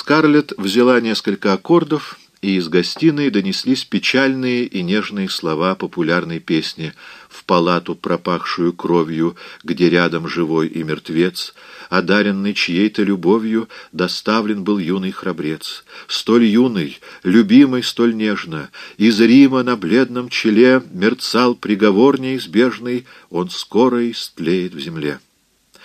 Скарлетт взяла несколько аккордов, и из гостиной донеслись печальные и нежные слова популярной песни «В палату, пропахшую кровью, где рядом живой и мертвец, одаренный чьей-то любовью, доставлен был юный храбрец. Столь юный, любимый столь нежно, из Рима на бледном челе мерцал приговор неизбежный, он скоро истлеет в земле.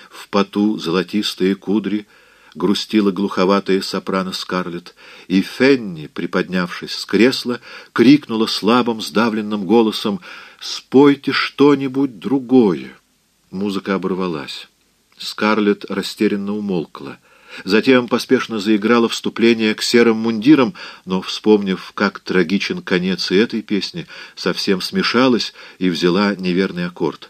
В поту золотистые кудри — грустила глуховатая сопрано Скарлетт, и Фенни, приподнявшись с кресла, крикнула слабым, сдавленным голосом «Спойте что-нибудь другое!» Музыка оборвалась. Скарлетт растерянно умолкла. Затем поспешно заиграла вступление к серым мундирам, но, вспомнив, как трагичен конец и этой песни, совсем смешалась и взяла неверный аккорд.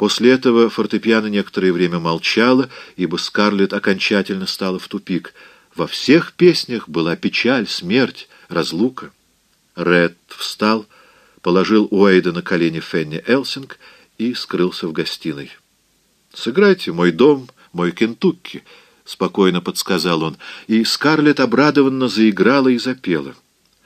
После этого фортепиано некоторое время молчало, ибо Скарлетт окончательно стала в тупик. Во всех песнях была печаль, смерть, разлука. Ред встал, положил Уэйда на колени Фенни Элсинг и скрылся в гостиной. «Сыграйте «Мой дом», «Мой Кентукки», — спокойно подсказал он, и Скарлетт обрадованно заиграла и запела.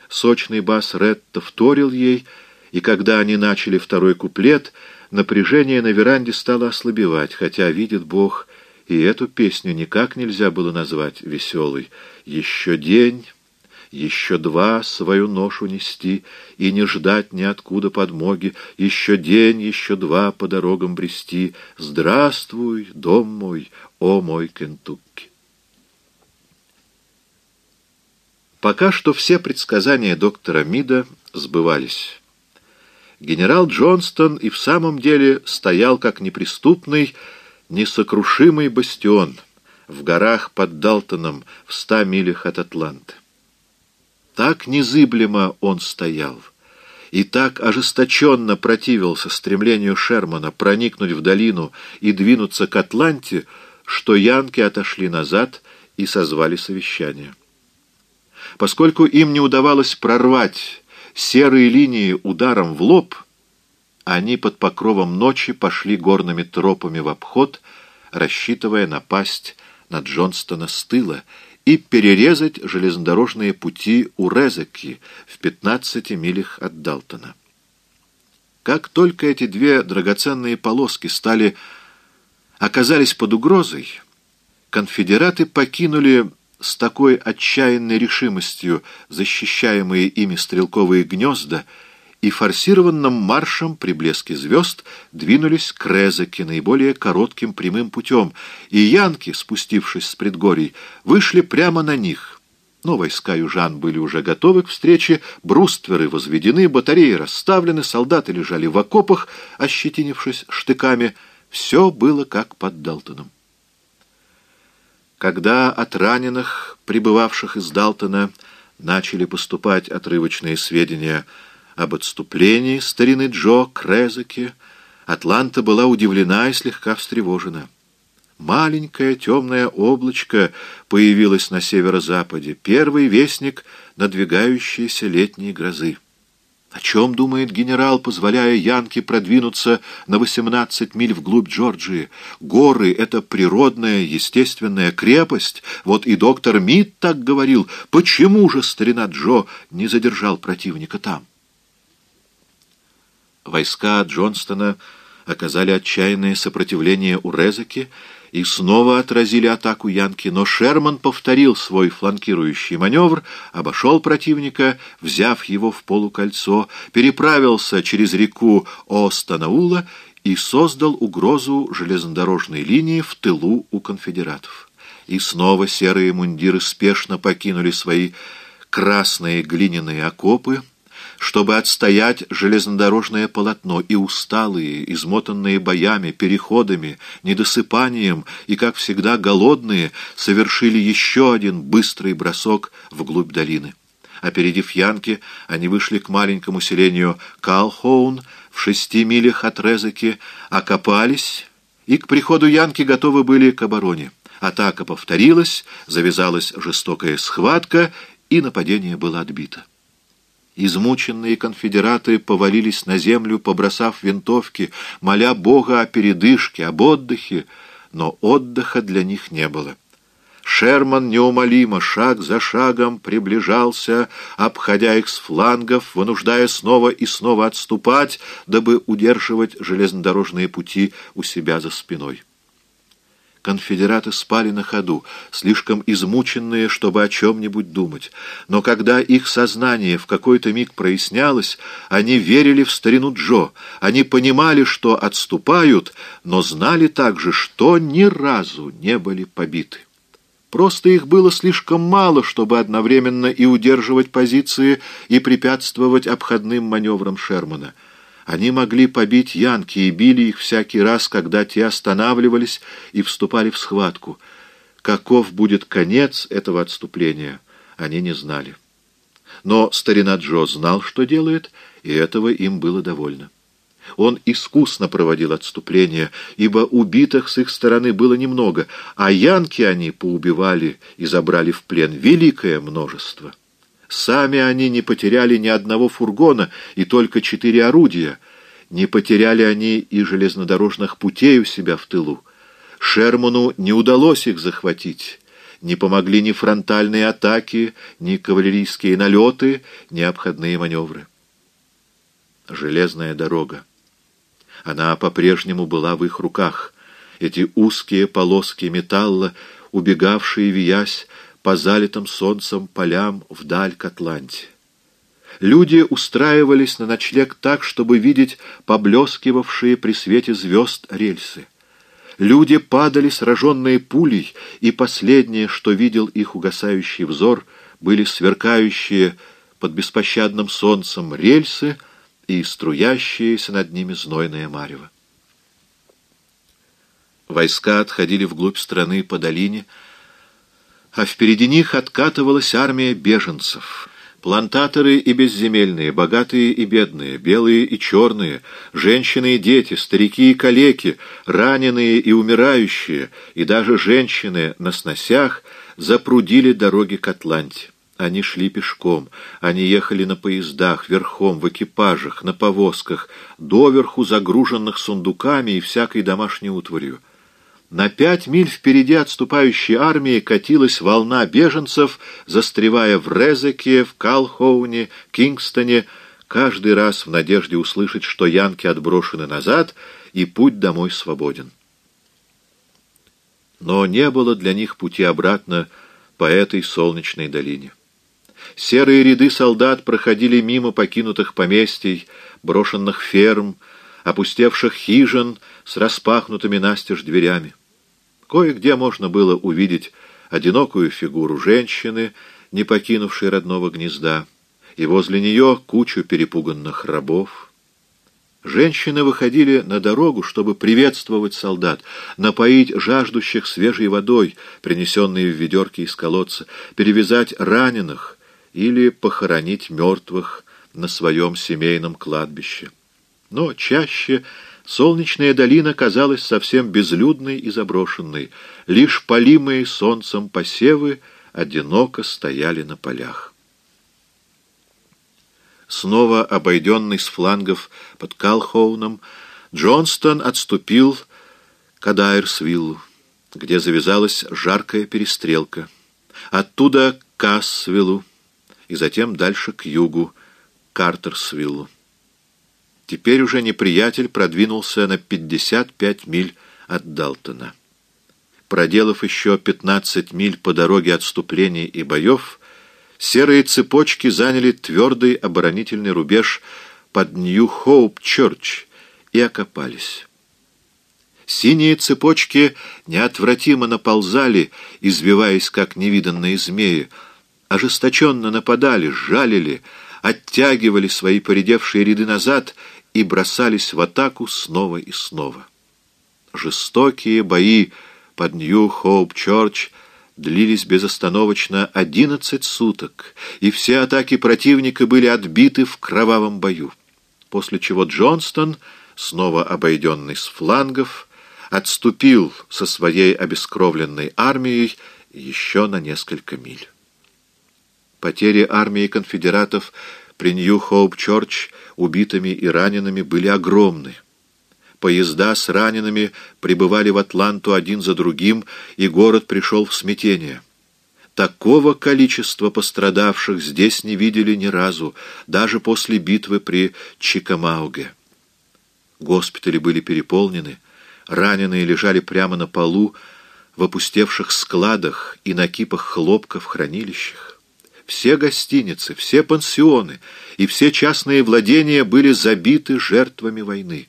Сочный бас Ретта вторил ей, и когда они начали второй куплет — Напряжение на веранде стало ослабевать, хотя, видит Бог, и эту песню никак нельзя было назвать веселой. «Еще день, еще два свою ношу нести и не ждать ниоткуда подмоги, еще день, еще два по дорогам брести. Здравствуй, дом мой, о мой Кентукки!» Пока что все предсказания доктора Мида сбывались генерал Джонстон и в самом деле стоял как неприступный, несокрушимый бастион в горах под Далтоном в ста милях от Атланты. Так незыблемо он стоял и так ожесточенно противился стремлению Шермана проникнуть в долину и двинуться к Атланте, что янки отошли назад и созвали совещание. Поскольку им не удавалось прорвать серые линии ударом в лоб, они под покровом ночи пошли горными тропами в обход, рассчитывая напасть на Джонстона с тыла и перерезать железнодорожные пути у Резеки в 15 милях от Далтона. Как только эти две драгоценные полоски стали оказались под угрозой, конфедераты покинули с такой отчаянной решимостью защищаемые ими стрелковые гнезда и форсированным маршем при блеске звезд двинулись к Резеке наиболее коротким прямым путем, и янки, спустившись с предгорий, вышли прямо на них. Но войска южан были уже готовы к встрече, брустверы возведены, батареи расставлены, солдаты лежали в окопах, ощетинившись штыками. Все было как под Далтоном. Когда от раненых, прибывавших из Далтона, начали поступать отрывочные сведения об отступлении старины Джо к Атланта была удивлена и слегка встревожена. Маленькое темное облачко появилось на северо-западе, первый вестник надвигающейся летней грозы. О чем думает генерал, позволяя Янке продвинуться на 18 миль вглубь Джорджии? Горы — это природная, естественная крепость. Вот и доктор Мид так говорил. Почему же старина Джо не задержал противника там? Войска Джонстона оказали отчаянное сопротивление у Резеки, и снова отразили атаку Янки, но Шерман повторил свой фланкирующий маневр, обошел противника, взяв его в полукольцо, переправился через реку Останаула и создал угрозу железнодорожной линии в тылу у конфедератов. И снова серые мундиры спешно покинули свои красные глиняные окопы, чтобы отстоять железнодорожное полотно, и усталые, измотанные боями, переходами, недосыпанием и, как всегда, голодные, совершили еще один быстрый бросок вглубь долины. Опередив Янки, они вышли к маленькому селению Калхоун в шести милях от Резеки, окопались и к приходу Янки готовы были к обороне. Атака повторилась, завязалась жестокая схватка, и нападение было отбито. Измученные конфедераты повалились на землю, побросав винтовки, моля Бога о передышке, об отдыхе, но отдыха для них не было. Шерман неумолимо, шаг за шагом, приближался, обходя их с флангов, вынуждая снова и снова отступать, дабы удерживать железнодорожные пути у себя за спиной. Конфедераты спали на ходу, слишком измученные, чтобы о чем-нибудь думать. Но когда их сознание в какой-то миг прояснялось, они верили в старину Джо. Они понимали, что отступают, но знали также, что ни разу не были побиты. Просто их было слишком мало, чтобы одновременно и удерживать позиции, и препятствовать обходным маневрам Шермана. Они могли побить янки и били их всякий раз, когда те останавливались и вступали в схватку. Каков будет конец этого отступления, они не знали. Но старина Джо знал, что делает, и этого им было довольно. Он искусно проводил отступление, ибо убитых с их стороны было немного, а янки они поубивали и забрали в плен великое множество. Сами они не потеряли ни одного фургона и только четыре орудия. Не потеряли они и железнодорожных путей у себя в тылу. Шерману не удалось их захватить. Не помогли ни фронтальные атаки, ни кавалерийские налеты, ни обходные маневры. Железная дорога. Она по-прежнему была в их руках. Эти узкие полоски металла, убегавшие, виясь, по залитым солнцем полям вдаль к Атланте. Люди устраивались на ночлег так, чтобы видеть поблескивавшие при свете звезд рельсы. Люди падали, сраженные пулей, и последнее, что видел их угасающий взор, были сверкающие под беспощадным солнцем рельсы и струящиеся над ними знойное марево. Войска отходили вглубь страны по долине, а впереди них откатывалась армия беженцев. Плантаторы и безземельные, богатые и бедные, белые и черные, женщины и дети, старики и калеки, раненые и умирающие, и даже женщины на сносях запрудили дороги к Атланте. Они шли пешком, они ехали на поездах, верхом, в экипажах, на повозках, доверху загруженных сундуками и всякой домашней утварью. На пять миль впереди отступающей армии катилась волна беженцев, застревая в Резеке, в Калхоуне, Кингстоне, каждый раз в надежде услышать, что янки отброшены назад, и путь домой свободен. Но не было для них пути обратно по этой солнечной долине. Серые ряды солдат проходили мимо покинутых поместий, брошенных ферм, опустевших хижин с распахнутыми настежь дверями. Кое-где можно было увидеть одинокую фигуру женщины, не покинувшей родного гнезда, и возле нее кучу перепуганных рабов. Женщины выходили на дорогу, чтобы приветствовать солдат, напоить жаждущих свежей водой, принесенной в ведерке из колодца, перевязать раненых или похоронить мертвых на своем семейном кладбище. Но чаще Солнечная долина казалась совсем безлюдной и заброшенной. Лишь полимые солнцем посевы одиноко стояли на полях. Снова обойденный с флангов под Калхоуном, Джонстон отступил к Адайрсвиллу, где завязалась жаркая перестрелка. Оттуда к Кассвиллу и затем дальше к югу, к Картерсвиллу. Теперь уже неприятель продвинулся на 55 миль от Далтона. Проделав еще 15 миль по дороге отступлений и боев, серые цепочки заняли твердый оборонительный рубеж под Нью-Хоуп-Чёрч и окопались. Синие цепочки неотвратимо наползали, извиваясь, как невиданные змеи, ожесточенно нападали, жалили, оттягивали свои поредевшие ряды назад и бросались в атаку снова и снова. Жестокие бои под Нью-Хоуп-Чорч длились безостановочно одиннадцать суток, и все атаки противника были отбиты в кровавом бою, после чего Джонстон, снова обойденный с флангов, отступил со своей обескровленной армией еще на несколько миль. Потери армии конфедератов при Нью-Хоуп-Чорч убитыми и ранеными были огромны. Поезда с ранеными прибывали в Атланту один за другим, и город пришел в смятение. Такого количества пострадавших здесь не видели ни разу, даже после битвы при Чикамауге. Госпитали были переполнены, раненые лежали прямо на полу, в опустевших складах и на кипах хлопка в хранилищах. Все гостиницы, все пансионы и все частные владения были забиты жертвами войны.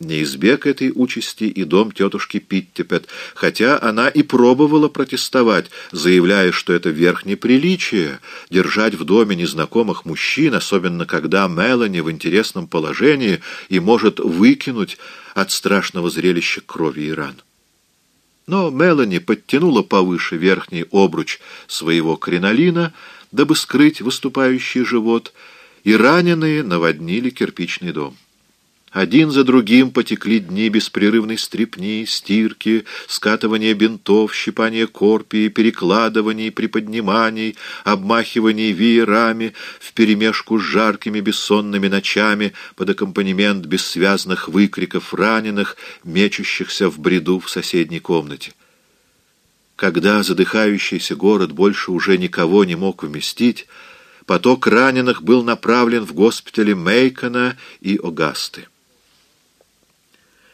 Не избег этой участи и дом тетушки Питтипет, хотя она и пробовала протестовать, заявляя, что это верх неприличия — держать в доме незнакомых мужчин, особенно когда Мелани в интересном положении и может выкинуть от страшного зрелища крови и ран. Но Мелани подтянула повыше верхний обруч своего кринолина, дабы скрыть выступающий живот, и раненые наводнили кирпичный дом. Один за другим потекли дни беспрерывной стрепни, стирки, скатывания бинтов, щипания корпии, перекладываний, приподниманий, обмахиваний веерами вперемешку с жаркими бессонными ночами под аккомпанемент бессвязных выкриков раненых, мечущихся в бреду в соседней комнате. Когда задыхающийся город больше уже никого не мог вместить, поток раненых был направлен в госпитали Мейкона и Огасты.